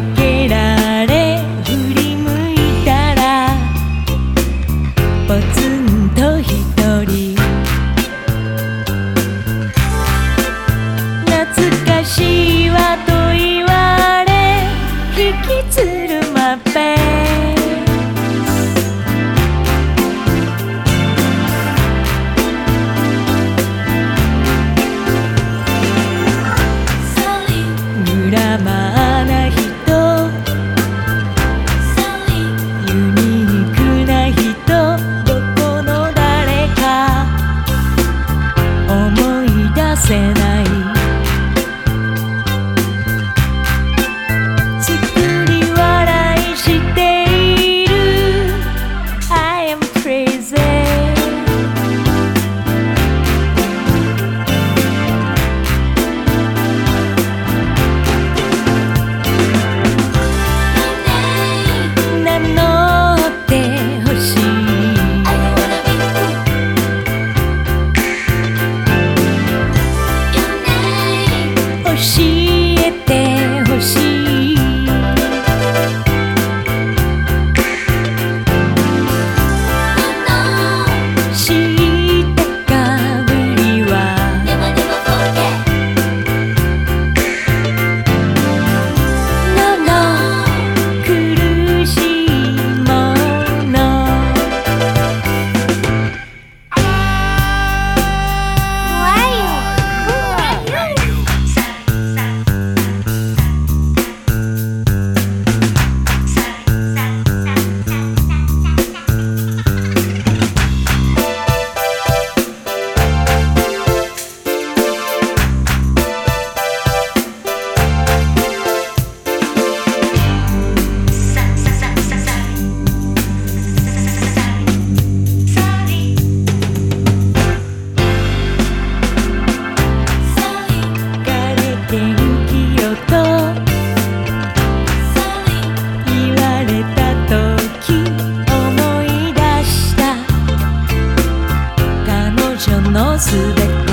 I 彼女のすべて